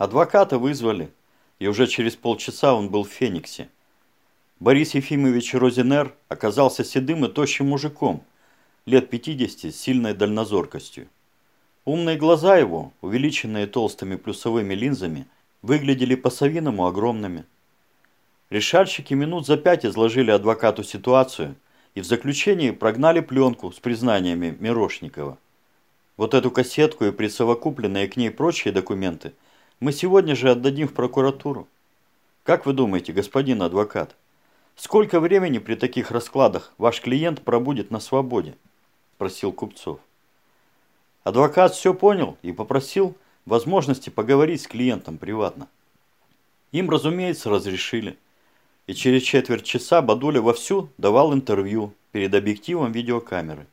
Адвоката вызвали, и уже через полчаса он был в Фениксе. Борис Ефимович Розенер оказался седым и тощим мужиком, лет 50 с сильной дальнозоркостью. Умные глаза его, увеличенные толстыми плюсовыми линзами, выглядели по-совиному огромными. Решальщики минут за пять изложили адвокату ситуацию и в заключении прогнали пленку с признаниями Мирошникова. Вот эту кассетку и присовокупленные к ней прочие документы мы сегодня же отдадим в прокуратуру. Как вы думаете, господин адвокат, сколько времени при таких раскладах ваш клиент пробудет на свободе? Спросил Купцов. Адвокат все понял и попросил возможности поговорить с клиентом приватно. Им, разумеется, разрешили. И через четверть часа Бадуля вовсю давал интервью перед объективом видеокамеры.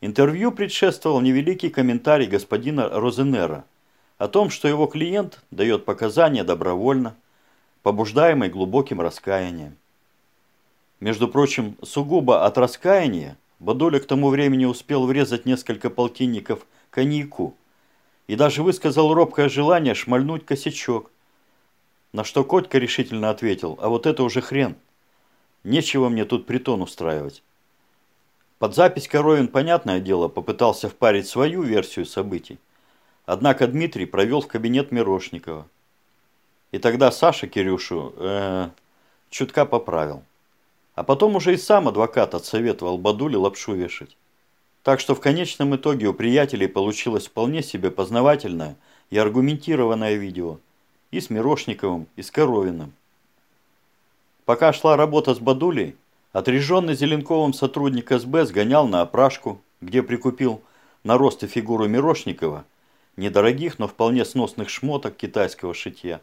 Интервью предшествовал невеликий комментарий господина Розенера о том, что его клиент дает показания добровольно, побуждаемый глубоким раскаянием. Между прочим, сугубо от раскаяния Бадуля к тому времени успел врезать несколько полтинников коньяку и даже высказал робкое желание шмальнуть косячок. На что Котька решительно ответил, а вот это уже хрен. Нечего мне тут притон устраивать. Под запись Коровин, понятное дело, попытался впарить свою версию событий. Однако Дмитрий провел в кабинет Мирошникова. И тогда Саша Кирюшу э, чутка поправил. А потом уже и сам адвокат отсоветовал Бадуле лапшу вешать. Так что в конечном итоге у приятелей получилось вполне себе познавательное и аргументированное видео. И с Мирошниковым, и с Коровиным. Пока шла работа с Бадулей, Отряженный Зеленковым сотрудник СБ сгонял на опрашку, где прикупил на рост и фигуру Мирошникова недорогих, но вполне сносных шмоток китайского шитья.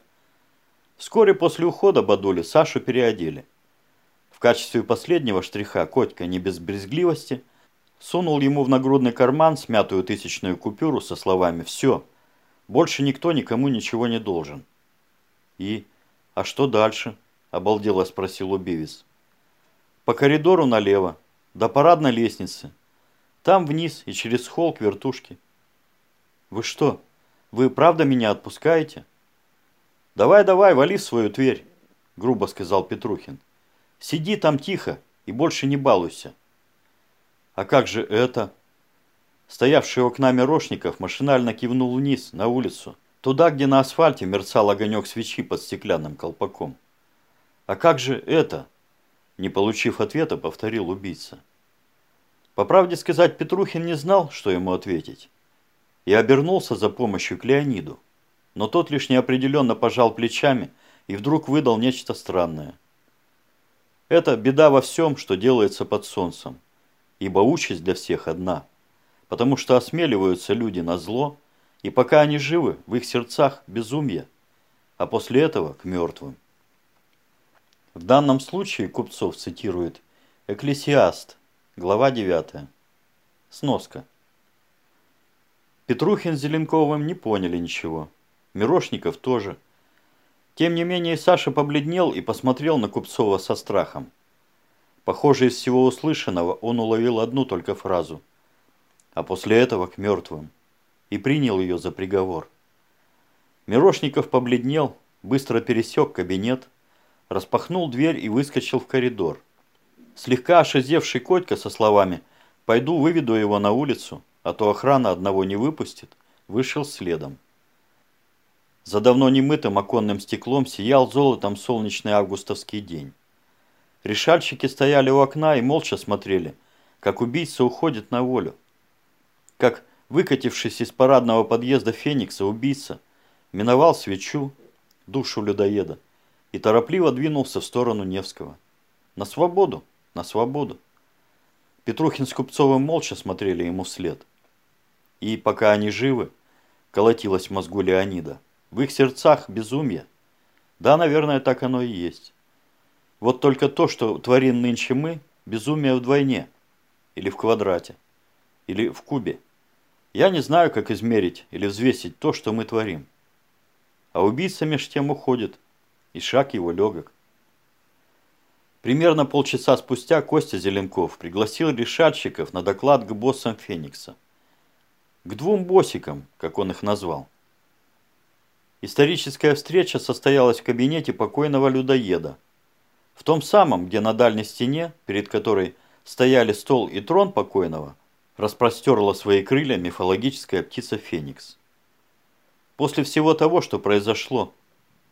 Вскоре после ухода Бадули Сашу переодели. В качестве последнего штриха Котька не без брезгливости сунул ему в нагрудный карман смятую тысячную купюру со словами «Все, больше никто никому ничего не должен». «И? А что дальше?» – обалдело спросил убивец. По коридору налево, до парадной лестницы. Там вниз и через холл к вертушке. Вы что, вы правда меня отпускаете? Давай, давай, вали в свою Тверь, грубо сказал Петрухин. Сиди там тихо и больше не балуйся. А как же это? Стоявший у окна Мирошников машинально кивнул вниз, на улицу, туда, где на асфальте мерцал огонек свечи под стеклянным колпаком. А как же это? Не получив ответа, повторил убийца. По правде сказать, Петрухин не знал, что ему ответить. И обернулся за помощью к Леониду. Но тот лишь неопределенно пожал плечами и вдруг выдал нечто странное. Это беда во всем, что делается под солнцем. Ибо участь для всех одна. Потому что осмеливаются люди на зло, и пока они живы, в их сердцах безумие, а после этого к мертвым. В данном случае Купцов цитирует «Экклесиаст», глава 9. Сноска. Петрухин с Зеленковым не поняли ничего. Мирошников тоже. Тем не менее Саша побледнел и посмотрел на Купцова со страхом. Похоже, из всего услышанного он уловил одну только фразу. А после этого к мертвым. И принял ее за приговор. Мирошников побледнел, быстро пересек кабинет, распахнул дверь и выскочил в коридор. Слегка ошизевший Котька со словами «Пойду выведу его на улицу, а то охрана одного не выпустит», вышел следом. За давно немытым оконным стеклом сиял золотом солнечный августовский день. Решальщики стояли у окна и молча смотрели, как убийца уходит на волю. Как, выкатившись из парадного подъезда Феникса, убийца миновал свечу, душу людоеда, и торопливо двинулся в сторону Невского. На свободу, на свободу. Петрухин с Купцовым молча смотрели ему вслед. И пока они живы, колотилось в мозгу Леонида. В их сердцах безумие. Да, наверное, так оно и есть. Вот только то, что творим нынче мы, безумие вдвойне. Или в квадрате. Или в кубе. Я не знаю, как измерить или взвесить то, что мы творим. А убийца меж тем уходит, и шаг его легок. Примерно полчаса спустя Костя Зеленков пригласил решатчиков на доклад к боссам Феникса. К двум боссикам, как он их назвал. Историческая встреча состоялась в кабинете покойного людоеда. В том самом, где на дальней стене, перед которой стояли стол и трон покойного, распростерла свои крылья мифологическая птица Феникс. После всего того, что произошло,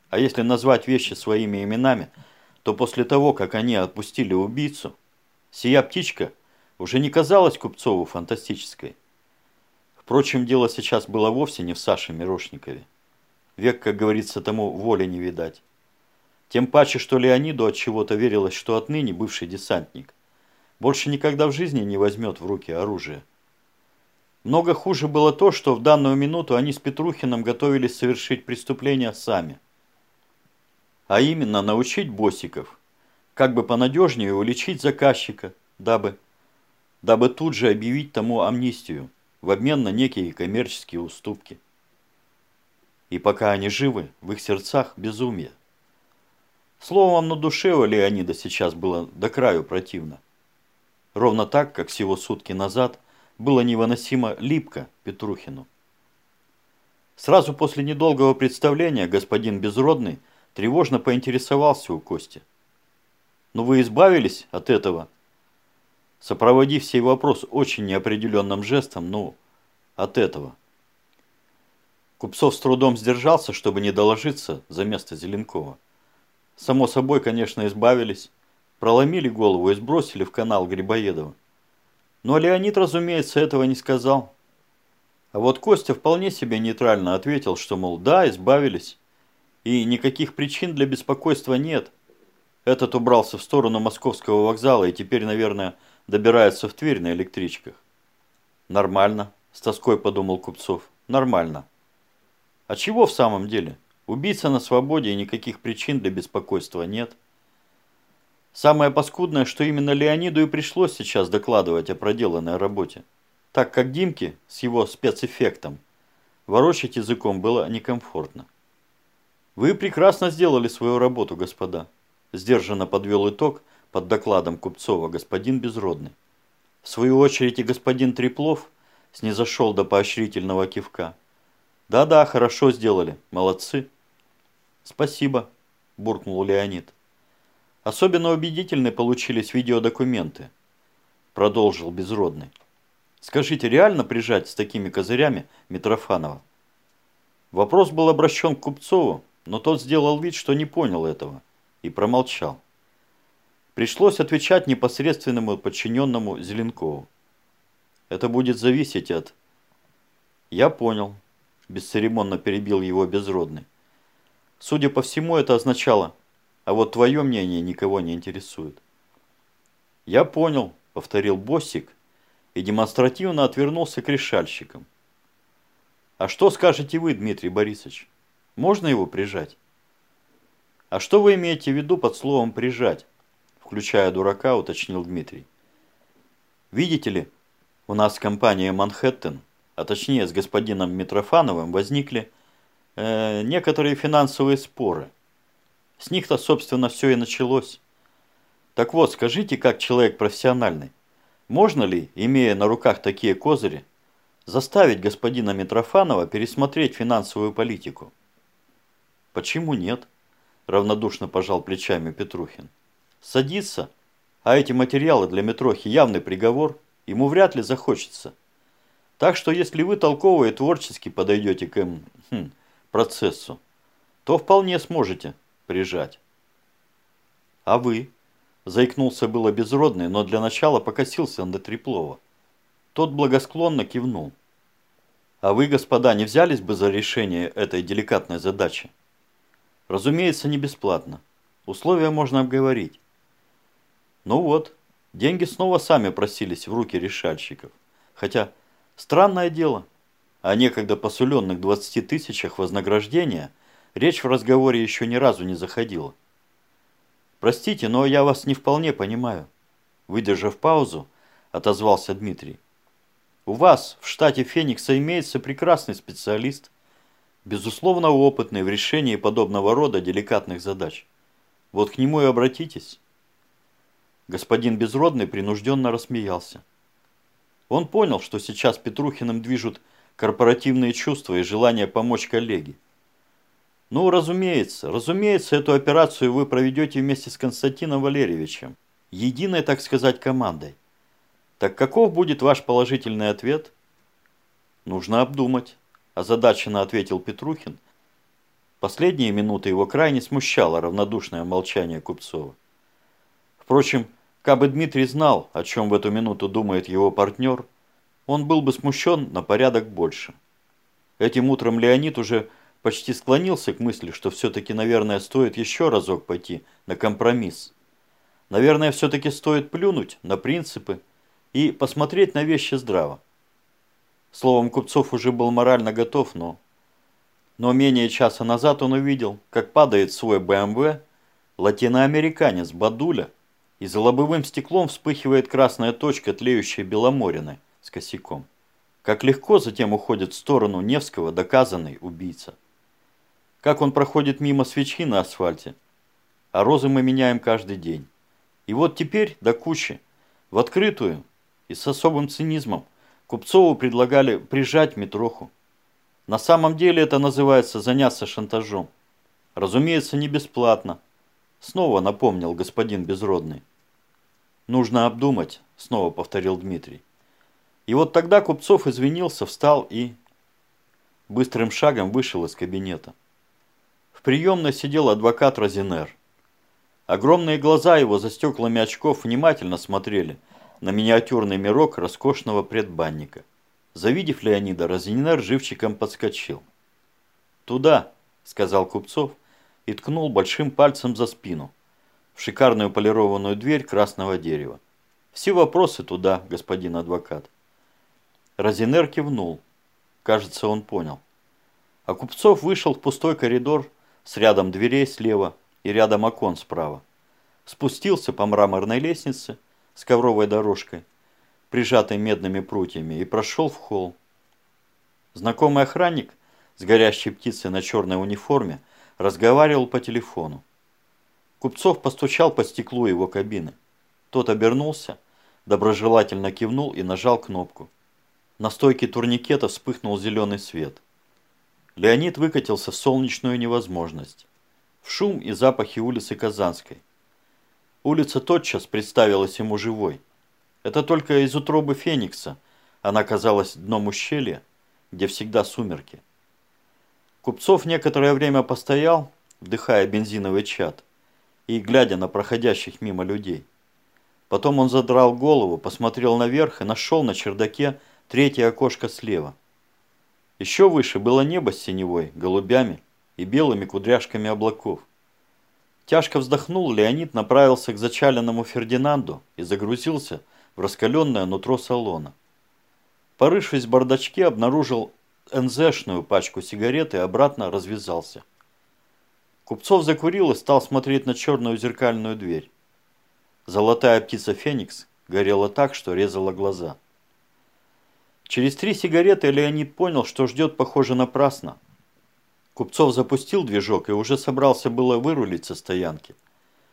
а если назвать вещи своими именами, то после того, как они отпустили убийцу, сия птичка уже не казалась Купцову фантастической. Впрочем, дело сейчас было вовсе не в Саше Мирошникове. Век, как говорится, тому воли не видать. Тем паче, что Леониду от чего-то верилось, что отныне бывший десантник больше никогда в жизни не возьмет в руки оружие. Много хуже было то, что в данную минуту они с Петрухиным готовились совершить преступление сами. А именно научить боссиков, как бы понадежнее уличить заказчика, дабы, дабы тут же объявить тому амнистию в обмен на некие коммерческие уступки. И пока они живы, в их сердцах безумие. Словом, на душе у Леонида сейчас было до краю противно. Ровно так, как всего сутки назад было невыносимо липко Петрухину. Сразу после недолгого представления господин Безродный тревожно поинтересовался у Кости. «Ну вы избавились от этого?» Сопроводив сей вопрос очень неопределенным жестом, ну, от этого. Купцов с трудом сдержался, чтобы не доложиться за место Зеленкова. Само собой, конечно, избавились, проломили голову и сбросили в канал Грибоедова. Но Леонид, разумеется, этого не сказал. А вот Костя вполне себе нейтрально ответил, что, мол, да, избавились. И никаких причин для беспокойства нет. Этот убрался в сторону московского вокзала и теперь, наверное, добирается в Тверь на электричках. Нормально, с тоской подумал Купцов. Нормально. А чего в самом деле? Убийца на свободе и никаких причин для беспокойства нет. Самое паскудное, что именно Леониду и пришлось сейчас докладывать о проделанной работе. Так как Димке с его спецэффектом ворочать языком было некомфортно. Вы прекрасно сделали свою работу, господа. Сдержанно подвел итог под докладом Купцова господин Безродный. В свою очередь и господин Треплов снизошел до поощрительного кивка. Да-да, хорошо сделали. Молодцы. Спасибо, буркнул Леонид. Особенно убедительны получились видеодокументы, продолжил Безродный. Скажите, реально прижать с такими козырями Митрофанова? Вопрос был обращен к Купцову, но тот сделал вид, что не понял этого, и промолчал. Пришлось отвечать непосредственному подчиненному Зеленкову. Это будет зависеть от... Я понял, бесцеремонно перебил его безродный. Судя по всему, это означало, а вот твое мнение никого не интересует. Я понял, повторил боссик и демонстративно отвернулся к решальщикам. А что скажете вы, Дмитрий Борисович? Можно его прижать? А что вы имеете в виду под словом «прижать»? Включая дурака, уточнил Дмитрий. Видите ли, у нас компания «Манхэттен» а точнее с господином Митрофановым, возникли э, некоторые финансовые споры. С них-то, собственно, все и началось. Так вот, скажите, как человек профессиональный, можно ли, имея на руках такие козыри, заставить господина Митрофанова пересмотреть финансовую политику? Почему нет? Равнодушно пожал плечами Петрухин. Садиться, а эти материалы для Митрохи явный приговор, ему вряд ли захочется. Так что если вы толково и творчески подойдете к эм, хм, процессу, то вполне сможете прижать. А вы? Заикнулся было безродный, но для начала покосился на Треплова. Тот благосклонно кивнул. А вы, господа, не взялись бы за решение этой деликатной задачи? Разумеется, не бесплатно. Условия можно обговорить. Ну вот, деньги снова сами просились в руки решальщиков. Хотя Странное дело. О некогда посуленных 20 тысячах вознаграждения речь в разговоре еще ни разу не заходила. «Простите, но я вас не вполне понимаю», – выдержав паузу, отозвался Дмитрий. «У вас в штате Феникса имеется прекрасный специалист, безусловно опытный в решении подобного рода деликатных задач. Вот к нему и обратитесь». Господин Безродный принужденно рассмеялся. Он понял, что сейчас Петрухиным движут корпоративные чувства и желание помочь коллеге. Ну, разумеется, разумеется, эту операцию вы проведете вместе с Константином Валерьевичем, единой, так сказать, командой. Так каков будет ваш положительный ответ? Нужно обдумать, озадаченно ответил Петрухин. Последние минуты его крайне смущало равнодушное молчание Купцова. Впрочем, кабы Дмитрий знал, о чем в эту минуту думает его партнер, он был бы смущен на порядок больше. Этим утром Леонид уже почти склонился к мысли, что все-таки, наверное, стоит еще разок пойти на компромисс. Наверное, все-таки стоит плюнуть на принципы и посмотреть на вещи здраво. Словом, Купцов уже был морально готов, но... Но менее часа назад он увидел, как падает свой БМВ латиноамериканец Бадуля, и за лобовым стеклом вспыхивает красная точка тлеющей Беломорины с косяком. Как легко затем уходит в сторону Невского доказанный убийца. Как он проходит мимо свечи на асфальте. А розы мы меняем каждый день. И вот теперь до кучи, в открытую и с особым цинизмом, Купцову предлагали прижать Митроху. На самом деле это называется заняться шантажом. Разумеется, не бесплатно. Снова напомнил господин Безродный. Нужно обдумать, снова повторил Дмитрий. И вот тогда Купцов извинился, встал и быстрым шагом вышел из кабинета. В приемной сидел адвокат Розинер. Огромные глаза его за стеклами очков внимательно смотрели на миниатюрный мирок роскошного предбанника. Завидев Леонида, Розинер живчиком подскочил. «Туда», – сказал Купцов и ткнул большим пальцем за спину, шикарную полированную дверь красного дерева. «Все вопросы туда, господин адвокат». Розинер кивнул. Кажется, он понял. А Купцов вышел в пустой коридор, с рядом дверей слева и рядом окон справа. Спустился по мраморной лестнице с ковровой дорожкой, прижатой медными прутьями, и прошел в холл. Знакомый охранник с горящей птицей на черной униформе разговаривал по телефону. Купцов постучал по стеклу его кабины. Тот обернулся, доброжелательно кивнул и нажал кнопку. На стойке турникета вспыхнул зеленый свет. Леонид выкатился в солнечную невозможность. В шум и запахи улицы Казанской. Улица тотчас представилась ему живой. Это только из утробы Феникса она казалась дном ущелья, где всегда сумерки. Купцов некоторое время постоял, вдыхая бензиновый чад и глядя на проходящих мимо людей. Потом он задрал голову, посмотрел наверх и нашел на чердаке третье окошко слева. Еще выше было небо с синевой, голубями и белыми кудряшками облаков. Тяжко вздохнул, Леонид направился к зачаленному Фердинанду и загрузился в раскаленное нутро салона. Порывшись в бардачке, обнаружил НЗшную пачку сигарет и обратно развязался. Купцов закурил и стал смотреть на черную зеркальную дверь. Золотая птица Феникс горела так, что резала глаза. Через три сигареты Леонид понял, что ждет, похоже, напрасно. Купцов запустил движок и уже собрался было вырулить со стоянки –